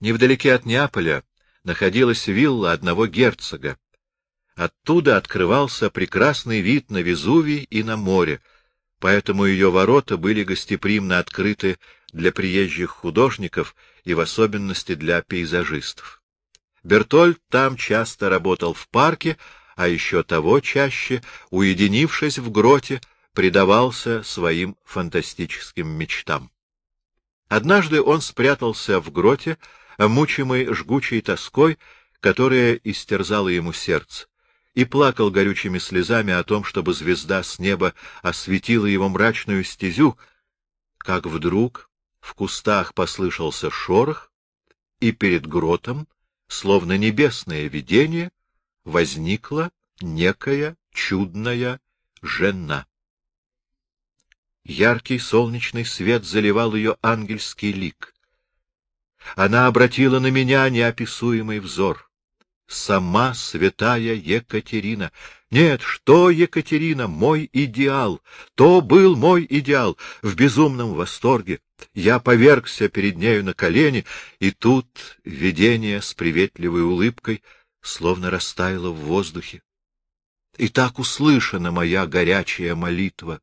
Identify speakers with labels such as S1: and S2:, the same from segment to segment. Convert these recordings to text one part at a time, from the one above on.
S1: Невдалеке от Неаполя находилась вилла одного герцога. Оттуда открывался прекрасный вид на Везувий и на море, поэтому ее ворота были гостеприимно открыты для приезжих художников и в особенности для пейзажистов. Бертольд там часто работал в парке, а еще того чаще, уединившись в гроте, предавался своим фантастическим мечтам. Однажды он спрятался в гроте, мучимый жгучей тоской, которая истерзала ему сердце, и плакал горючими слезами о том, чтобы звезда с неба осветила его мрачную стезю, как вдруг в кустах послышался шорох, и перед гротом, словно небесное видение, возникла некая чудная жена. Яркий солнечный свет заливал ее ангельский лик. Она обратила на меня неописуемый взор. Сама святая Екатерина. Нет, что Екатерина, мой идеал. То был мой идеал. В безумном восторге я повергся перед нею на колени, и тут видение с приветливой улыбкой словно растаяло в воздухе. И так услышана моя горячая молитва.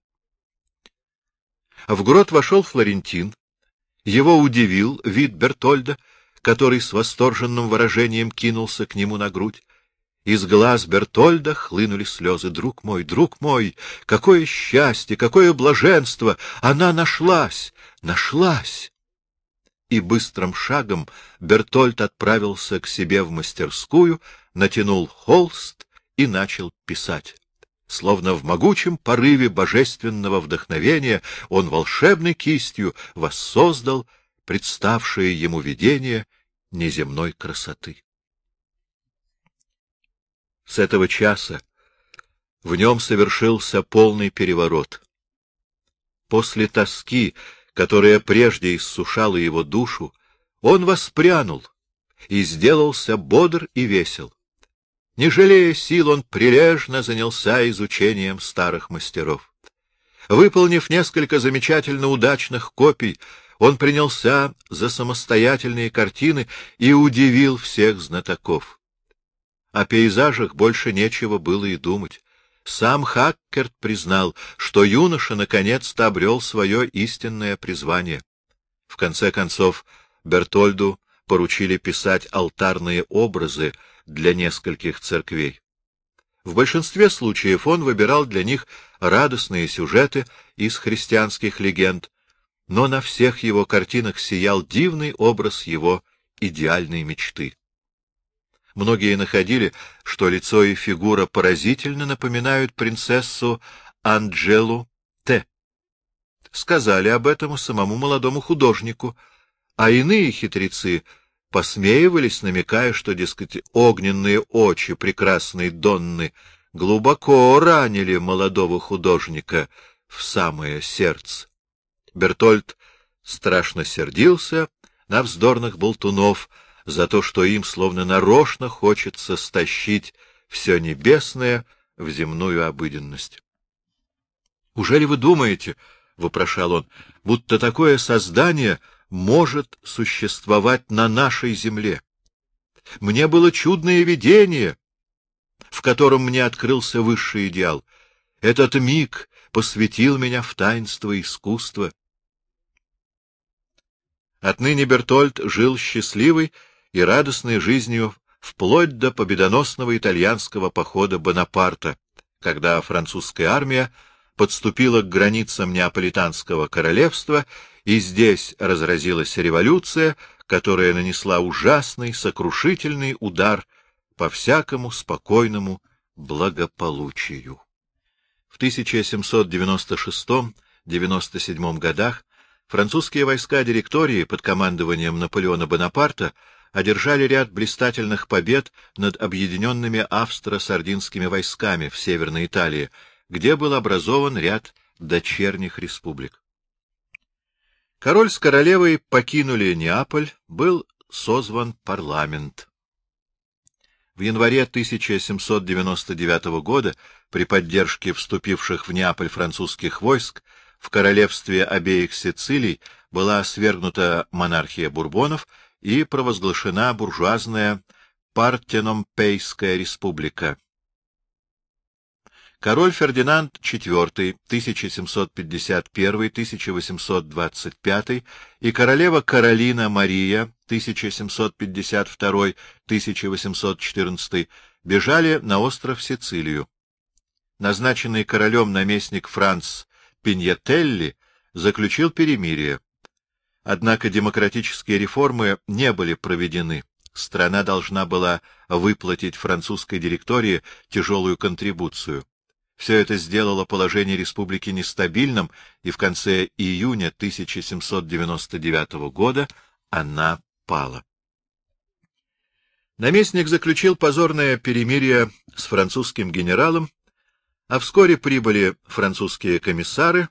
S1: В грот вошел Флорентин. Его удивил вид Бертольда, который с восторженным выражением кинулся к нему на грудь. Из глаз Бертольда хлынули слезы. «Друг мой, друг мой, какое счастье, какое блаженство! Она нашлась, нашлась!» И быстрым шагом Бертольд отправился к себе в мастерскую, натянул холст и начал писать. Словно в могучем порыве божественного вдохновения он волшебной кистью воссоздал представшее ему видение неземной красоты. С этого часа в нем совершился полный переворот. После тоски, которая прежде иссушала его душу, он воспрянул и сделался бодр и весел. Не жалея сил, он прилежно занялся изучением старых мастеров. Выполнив несколько замечательно удачных копий, он принялся за самостоятельные картины и удивил всех знатоков. О пейзажах больше нечего было и думать. Сам Хаккерт признал, что юноша наконец-то обрел свое истинное призвание. В конце концов, Бертольду поручили писать алтарные образы для нескольких церквей. В большинстве случаев он выбирал для них радостные сюжеты из христианских легенд, но на всех его картинах сиял дивный образ его идеальной мечты. Многие находили, что лицо и фигура поразительно напоминают принцессу Анджелу Т. Сказали об этом самому молодому художнику, а иные хитрецы посмеивались, намекая, что, дескать, огненные очи прекрасной Донны глубоко ранили молодого художника в самое сердце. Бертольд страшно сердился на вздорных болтунов за то, что им словно нарочно хочется стащить все небесное в земную обыденность. — Ужели вы думаете, — вопрошал он, — будто такое создание — может существовать на нашей земле. Мне было чудное видение, в котором мне открылся высший идеал. Этот миг посвятил меня в таинство искусства. Отныне Бертольд жил счастливой и радостной жизнью вплоть до победоносного итальянского похода Бонапарта, когда французская армия подступила к границам Неаполитанского королевства и здесь разразилась революция, которая нанесла ужасный, сокрушительный удар по всякому спокойному благополучию. В 1796-97 годах французские войска директории под командованием Наполеона Бонапарта одержали ряд блистательных побед над объединенными австро-сардинскими войсками в Северной Италии, где был образован ряд дочерних республик. Король с королевой покинули Неаполь, был созван парламент. В январе 1799 года при поддержке вступивших в Неаполь французских войск в королевстве обеих Сицилий была свергнута монархия бурбонов, и провозглашена буржуазная Партеномпейская республика. Король Фердинанд IV 1751-1825 и королева Каролина Мария 1752-1814 бежали на остров Сицилию. Назначенный королем наместник Франц Пиньетелли заключил перемирие. Однако демократические реформы не были проведены. Страна должна была выплатить французской директории тяжелую контрибуцию. Все это сделало положение республики нестабильным, и в конце июня 1799 года она пала. Наместник заключил позорное перемирие с французским генералом, а вскоре прибыли французские комиссары,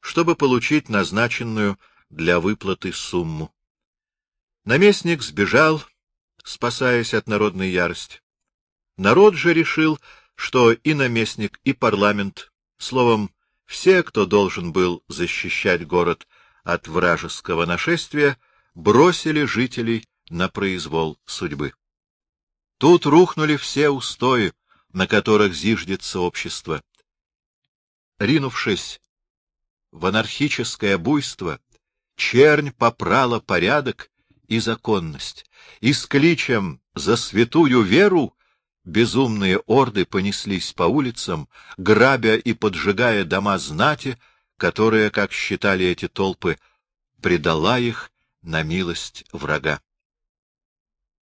S1: чтобы получить назначенную для выплаты сумму. Наместник сбежал, спасаясь от народной ярости. Народ же решил, что и наместник, и парламент, словом, все, кто должен был защищать город от вражеского нашествия, бросили жителей на произвол судьбы. Тут рухнули все устои, на которых зиждется общество. Ринувшись в анархическое буйство, чернь попрала порядок и законность, и с кличем «За святую веру» безумные орды понеслись по улицам, грабя и поджигая дома знати, которая, как считали эти толпы, предала их на милость врага.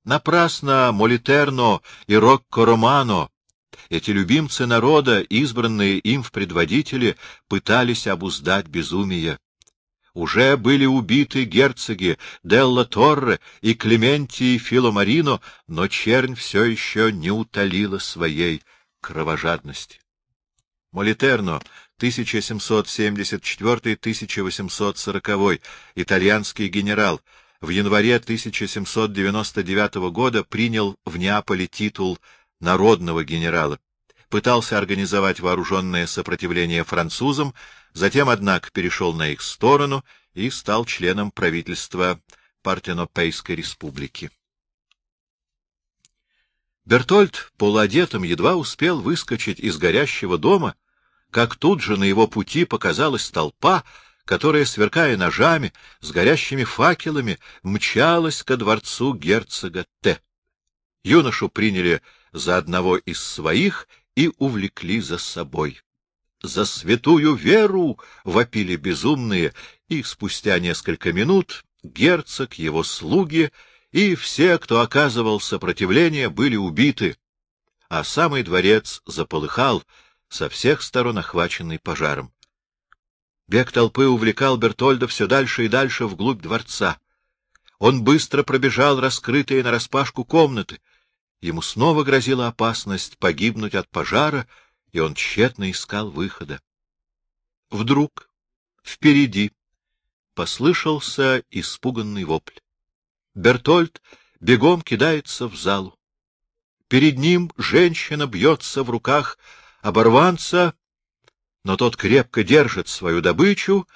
S1: Напрасно Молитерно и Рокко-Романо, эти любимцы народа, избранные им в предводители, пытались обуздать безумие. Уже были убиты герцоги Делла Торре и Клементий Филомарино, но чернь все еще не утолила своей кровожадности. Молитерно, 1774-1840, итальянский генерал, в январе 1799 года принял в Неаполе титул народного генерала пытался организовать вооруженное сопротивление французам, затем, однако, перешел на их сторону и стал членом правительства Партенопейской республики. Бертольд, полуодетым, едва успел выскочить из горящего дома, как тут же на его пути показалась толпа, которая, сверкая ножами, с горящими факелами, мчалась ко дворцу герцога Т. Юношу приняли за одного из своих и увлекли за собой. «За святую веру!» — вопили безумные, и спустя несколько минут герцог, его слуги и все, кто оказывал сопротивление, были убиты, а самый дворец заполыхал, со всех сторон охваченный пожаром. Бег толпы увлекал Бертольда все дальше и дальше вглубь дворца. Он быстро пробежал раскрытые нараспашку комнаты, Ему снова грозила опасность погибнуть от пожара, и он тщетно искал выхода. Вдруг впереди послышался испуганный вопль. Бертольд бегом кидается в залу. Перед ним женщина бьется в руках оборванца, но тот крепко держит свою добычу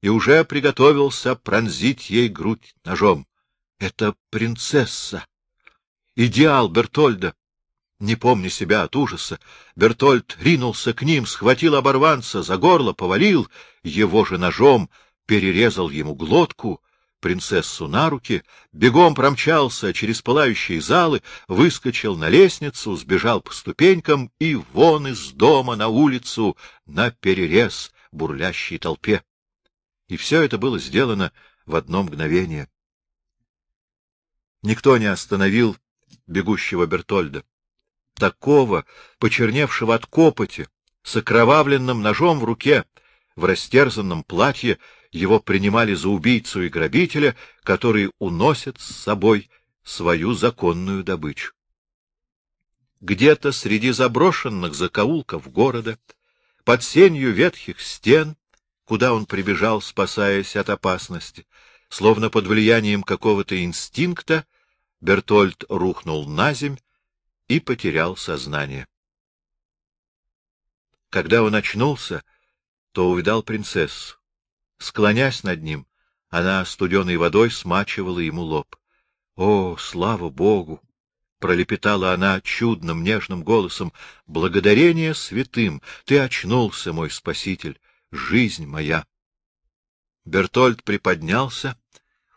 S1: и уже приготовился пронзить ей грудь ножом. Это принцесса идеал Бертольда. Не помня себя от ужаса, Бертольд ринулся к ним, схватил оборванца за горло, повалил, его же ножом перерезал ему глотку, принцессу на руки, бегом промчался через пылающие залы, выскочил на лестницу, сбежал по ступенькам и вон из дома на улицу, на перерез бурлящей толпе. И все это было сделано в одно мгновение. Никто не остановил бегущего Бертольда. Такого, почерневшего от копоти, с окровавленным ножом в руке, в растерзанном платье, его принимали за убийцу и грабителя, который уносит с собой свою законную добычу. Где-то среди заброшенных закоулков города, под сенью ветхих стен, куда он прибежал, спасаясь от опасности, словно под влиянием какого-то инстинкта, Бертольд рухнул на земь и потерял сознание. Когда он очнулся, то увидал принцессу. Склонясь над ним, она студеной водой смачивала ему лоб. О, слава Богу! — пролепетала она чудным, нежным голосом. — Благодарение святым! Ты очнулся, мой спаситель! Жизнь моя! Бертольд приподнялся.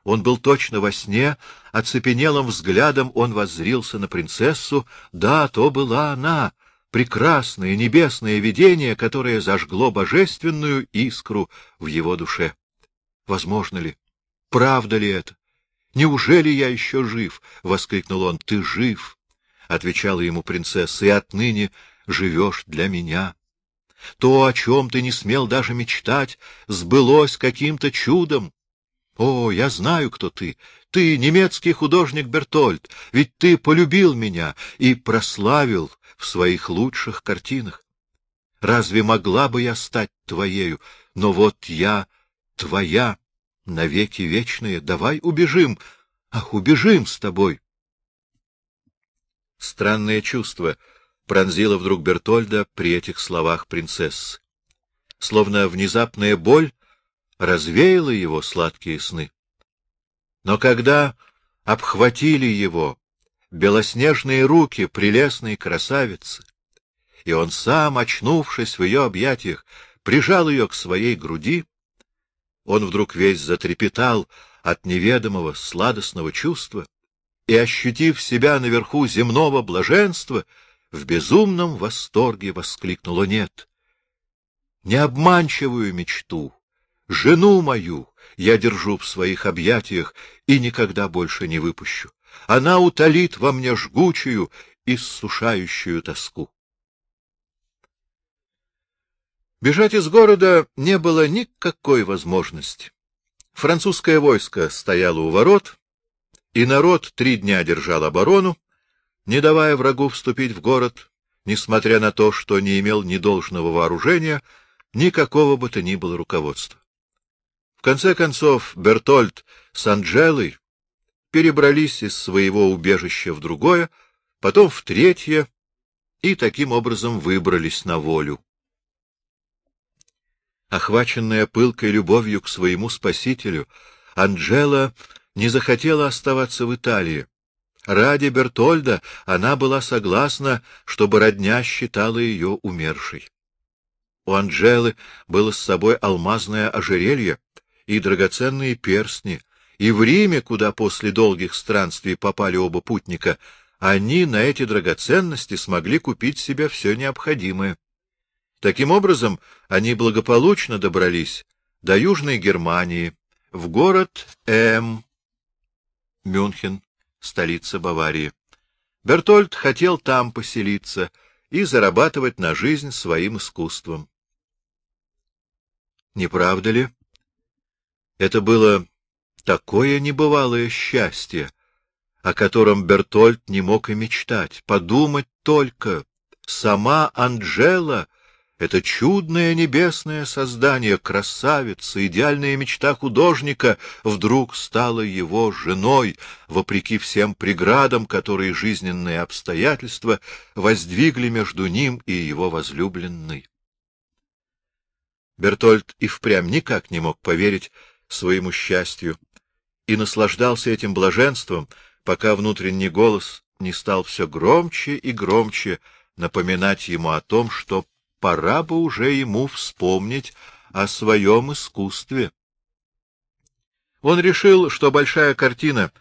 S1: Он был точно во сне, оцепенелым взглядом он воззрился на принцессу. Да, то была она, прекрасное небесное видение, которое зажгло божественную искру в его душе. Возможно ли? Правда ли это? Неужели я еще жив? — воскликнул он. — Ты жив, — отвечала ему принцесса, — и отныне живешь для меня. То, о чем ты не смел даже мечтать, сбылось каким-то чудом. О, я знаю, кто ты. Ты немецкий художник Бертольд, ведь ты полюбил меня и прославил в своих лучших картинах. Разве могла бы я стать твоею? Но вот я твоя навеки вечные. Давай убежим. Ах, убежим с тобой. Странное чувство пронзило вдруг Бертольда при этих словах принцессы. Словно внезапная боль развеяла его сладкие сны. Но когда обхватили его белоснежные руки прелестной красавицы, и он сам, очнувшись в ее объятиях, прижал ее к своей груди, он вдруг весь затрепетал от неведомого сладостного чувства и, ощутив себя наверху земного блаженства, в безумном восторге воскликнула «Нет! Необманчивую мечту, жену мою я держу в своих объятиях и никогда больше не выпущу. Она утолит во мне жгучую, иссушающую тоску. Бежать из города не было никакой возможности. Французское войско стояло у ворот, и народ три дня держал оборону, не давая врагу вступить в город, несмотря на то, что не имел ни должного вооружения, ни какого бы то ни было руководства. В конце концов, Бертольд с Анджелой перебрались из своего убежища в другое, потом в третье, и таким образом выбрались на волю. Охваченная пылкой любовью к своему спасителю, Анджела не захотела оставаться в Италии. Ради Бертольда она была согласна, чтобы родня считала ее умершей. У Анджелы было с собой алмазное ожерелье и драгоценные перстни, и в Риме, куда после долгих странствий попали оба путника, они на эти драгоценности смогли купить себе все необходимое. Таким образом, они благополучно добрались до Южной Германии, в город М. Мюнхен, столица Баварии. Бертольд хотел там поселиться и зарабатывать на жизнь своим искусством. Не правда ли? Это было такое небывалое счастье, о котором Бертольд не мог и мечтать. Подумать только, сама Анджела — это чудное небесное создание, красавица, идеальная мечта художника, вдруг стала его женой, вопреки всем преградам, которые жизненные обстоятельства воздвигли между ним и его возлюбленной. Бертольд и впрямь никак не мог поверить своему счастью и наслаждался этим блаженством, пока внутренний голос не стал все громче и громче напоминать ему о том, что пора бы уже ему вспомнить о своем искусстве. Он решил, что большая картина,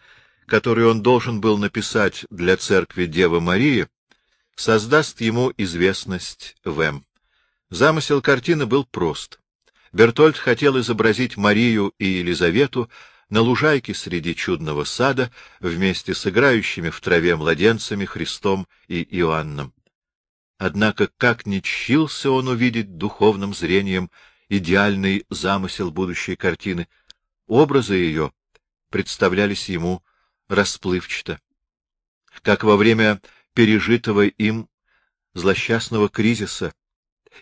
S1: которую он должен был написать для церкви Девы Марии, создаст ему известность в М. Замысел картины был прост. Бертольд хотел изобразить Марию и Елизавету на лужайке среди чудного сада вместе с играющими в траве младенцами Христом и Иоанном. Однако, как ни чился он увидеть духовным зрением идеальный замысел будущей картины, образы ее представлялись ему расплывчато. Как во время пережитого им злосчастного кризиса,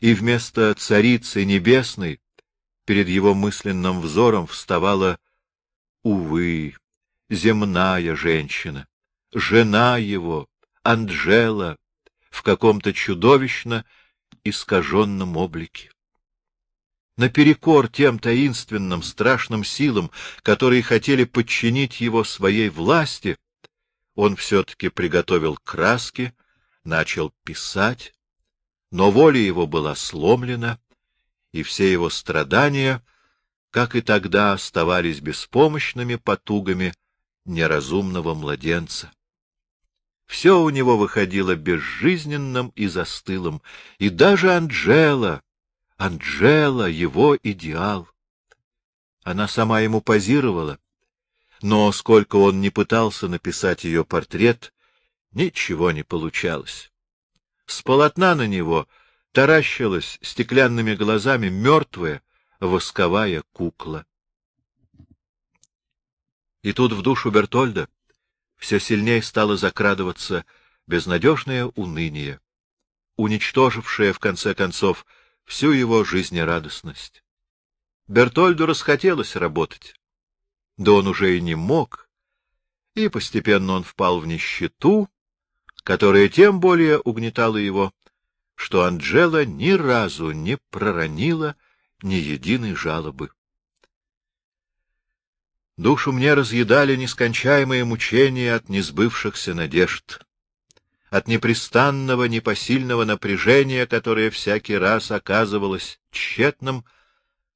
S1: и вместо царицы небесной перед его мысленным взором вставала, увы, земная женщина, жена его, Анджела, в каком-то чудовищно искаженном облике. Наперекор тем таинственным, страшным силам, которые хотели подчинить его своей власти, он все-таки приготовил краски, начал писать, но воля его была сломлена, и все его страдания, как и тогда, оставались беспомощными потугами неразумного младенца. Все у него выходило безжизненным и застылым, и даже Анджела, Анджела — его идеал. Она сама ему позировала, но сколько он не пытался написать ее портрет, ничего не получалось. С полотна на него таращилась стеклянными глазами мертвая восковая кукла. И тут в душу Бертольда все сильнее стало закрадываться безнадежное уныние, уничтожившее, в конце концов, всю его жизнерадостность. Бертольду расхотелось работать. Да он уже и не мог, и постепенно он впал в нищету, которая тем более угнетала его, что Анджела ни разу не проронила ни единой жалобы. Душу мне разъедали нескончаемые мучения от несбывшихся надежд, от непрестанного непосильного напряжения, которое всякий раз оказывалось тщетным,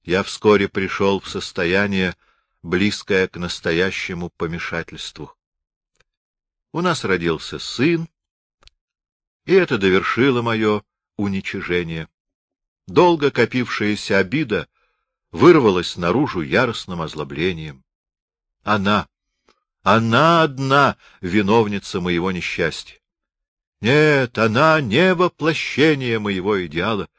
S1: я вскоре пришел в состояние, близкое к настоящему помешательству. У нас родился сын, и это довершило мое уничижение. Долго копившаяся обида вырвалась наружу яростным озлоблением. Она, она одна виновница моего несчастья. Нет, она не воплощение моего идеала.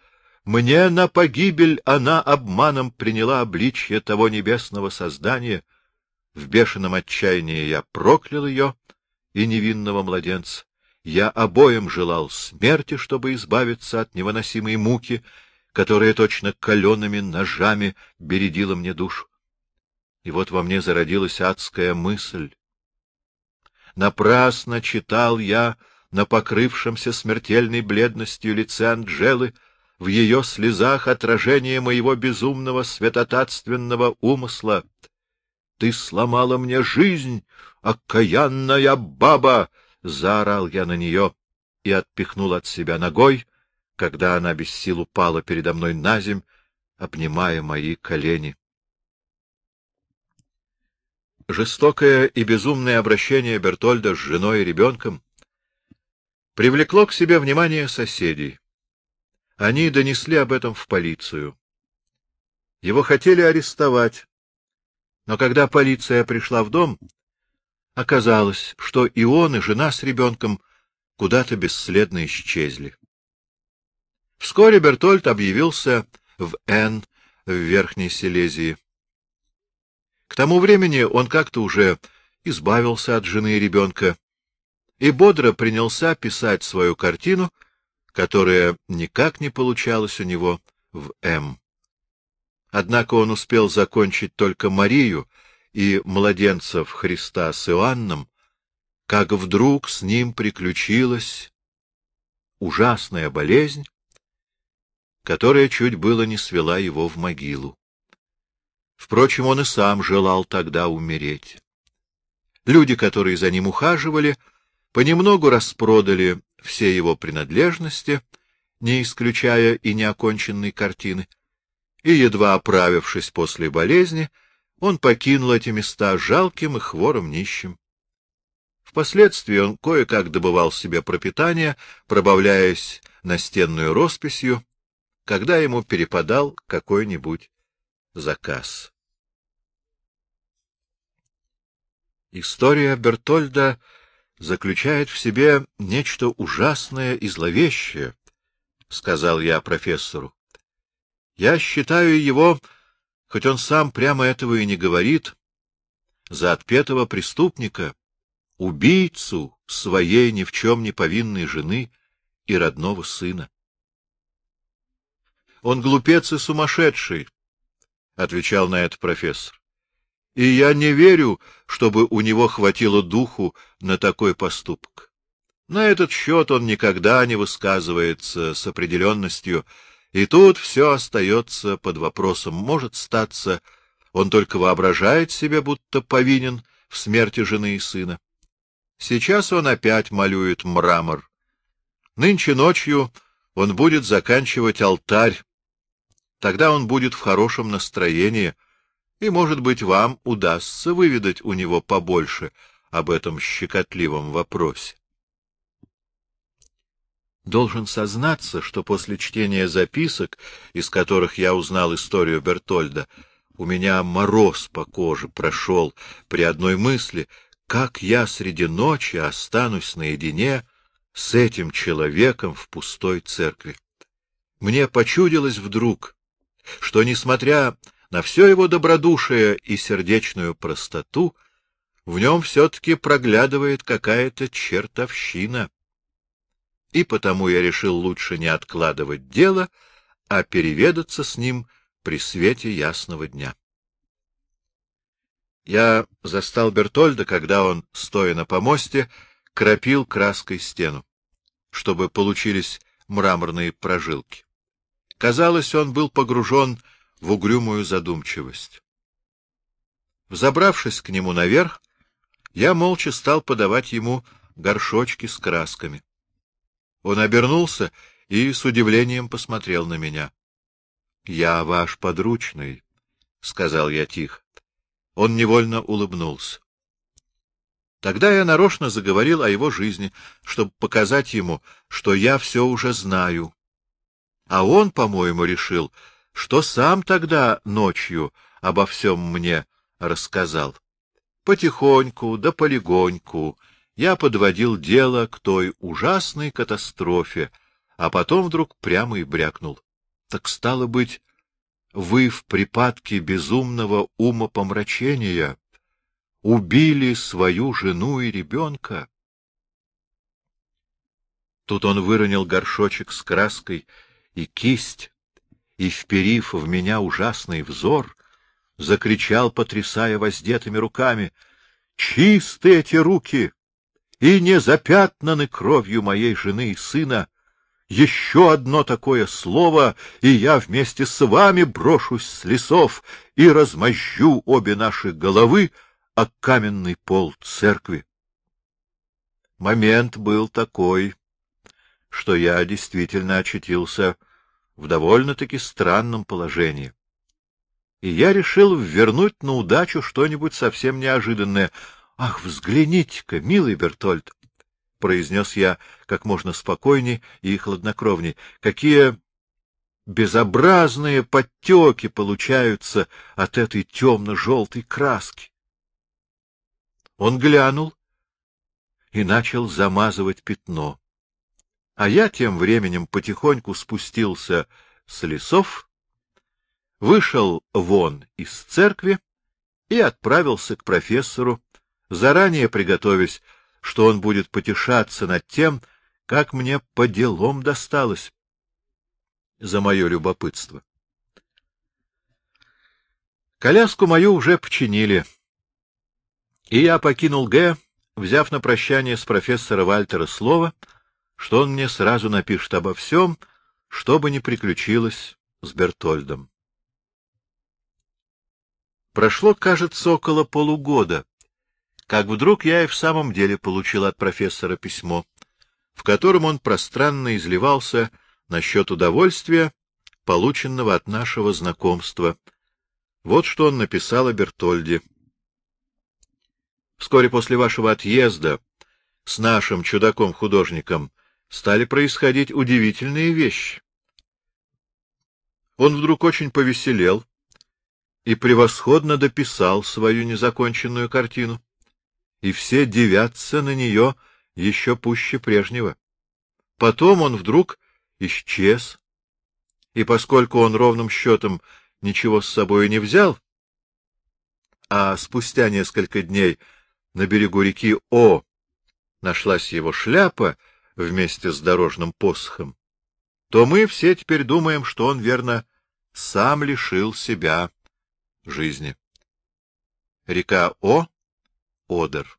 S1: Мне на погибель она обманом приняла обличье того небесного создания. В бешеном отчаянии я проклял ее и невинного младенца. Я обоим желал смерти, чтобы избавиться от невыносимой муки, которая точно калеными ножами бередила мне душу. И вот во мне зародилась адская мысль. Напрасно читал я на покрывшемся смертельной бледностью лице Анджелы, в ее слезах отражение моего безумного святотатственного умысла. Ты сломала мне жизнь, окаянная баба! Заорал я на нее и отпихнул от себя ногой, когда она без сил упала передо мной на земь, обнимая мои колени. Жестокое и безумное обращение Бертольда с женой и ребенком привлекло к себе внимание соседей. Они донесли об этом в полицию. Его хотели арестовать, но когда полиция пришла в дом, Оказалось, что и он, и жена с ребенком куда-то бесследно исчезли. Вскоре Бертольд объявился в Н, в Верхней Силезии. К тому времени он как-то уже избавился от жены и ребенка и бодро принялся писать свою картину, которая никак не получалась у него в М. Однако он успел закончить только Марию — и младенцев Христа с Иоанном, как вдруг с ним приключилась ужасная болезнь, которая чуть было не свела его в могилу. Впрочем, он и сам желал тогда умереть. Люди, которые за ним ухаживали, понемногу распродали все его принадлежности, не исключая и неоконченной картины, и, едва оправившись после болезни, он покинул эти места жалким и хворым нищим. Впоследствии он кое-как добывал себе пропитание, пробавляясь настенную росписью, когда ему перепадал какой-нибудь заказ. История Бертольда заключает в себе нечто ужасное и зловещее, — сказал я профессору. Я считаю его хоть он сам прямо этого и не говорит, за отпетого преступника, убийцу своей ни в чем не повинной жены и родного сына. — Он глупец и сумасшедший, — отвечал на это профессор. — И я не верю, чтобы у него хватило духу на такой поступок. На этот счет он никогда не высказывается с определенностью, и тут все остается под вопросом. Может статься, он только воображает себе, будто повинен в смерти жены и сына. Сейчас он опять малюет мрамор. Нынче ночью он будет заканчивать алтарь. Тогда он будет в хорошем настроении, и, может быть, вам удастся выведать у него побольше об этом щекотливом вопросе. Должен сознаться, что после чтения записок, из которых я узнал историю Бертольда, у меня мороз по коже прошел при одной мысли, как я среди ночи останусь наедине с этим человеком в пустой церкви. Мне почудилось вдруг, что, несмотря на все его добродушие и сердечную простоту, в нем все-таки проглядывает какая-то чертовщина и потому я решил лучше не откладывать дело, а переведаться с ним при свете ясного дня. Я застал Бертольда, когда он, стоя на помосте, кропил краской стену, чтобы получились мраморные прожилки. Казалось, он был погружен в угрюмую задумчивость. Взобравшись к нему наверх, я молча стал подавать ему горшочки с красками. Он обернулся и с удивлением посмотрел на меня. — Я ваш подручный, — сказал я тихо. Он невольно улыбнулся. Тогда я нарочно заговорил о его жизни, чтобы показать ему, что я все уже знаю. А он, по-моему, решил, что сам тогда ночью обо всем мне рассказал. Потихоньку да полегоньку я подводил дело к той ужасной катастрофе, а потом вдруг прямо и брякнул. Так стало быть, вы в припадке безумного умопомрачения убили свою жену и ребенка? Тут он выронил горшочек с краской и кисть, и, вперив в меня ужасный взор, закричал, потрясая воздетыми руками, — Чисты эти руки! И не запятнаны кровью моей жены и сына. Еще одно такое слово, и я вместе с вами брошусь с лесов и размозжу обе наши головы о каменный пол церкви. Момент был такой, что я действительно очутился в довольно-таки странном положении. И я решил вернуть на удачу что-нибудь совсем неожиданное —— Ах, взгляните-ка, милый Бертольд! — произнес я как можно спокойней и хладнокровней. — Какие безобразные подтеки получаются от этой темно-желтой краски! Он глянул и начал замазывать пятно. А я тем временем потихоньку спустился с лесов, вышел вон из церкви и отправился к профессору заранее приготовясь, что он будет потешаться над тем, как мне по делам досталось за мое любопытство. Коляску мою уже починили, и я покинул Г, взяв на прощание с профессора Вальтера слово, что он мне сразу напишет обо всем, что бы ни приключилось с Бертольдом. Прошло, кажется, около полугода как вдруг я и в самом деле получил от профессора письмо, в котором он пространно изливался насчет удовольствия, полученного от нашего знакомства. Вот что он написал о Бертольде. Вскоре после вашего отъезда с нашим чудаком-художником стали происходить удивительные вещи. Он вдруг очень повеселел и превосходно дописал свою незаконченную картину и все девятся на нее еще пуще прежнего. Потом он вдруг исчез, и поскольку он ровным счетом ничего с собой не взял, а спустя несколько дней на берегу реки О нашлась его шляпа вместе с дорожным посохом, то мы все теперь думаем, что он, верно, сам лишил себя жизни. Река О Одер.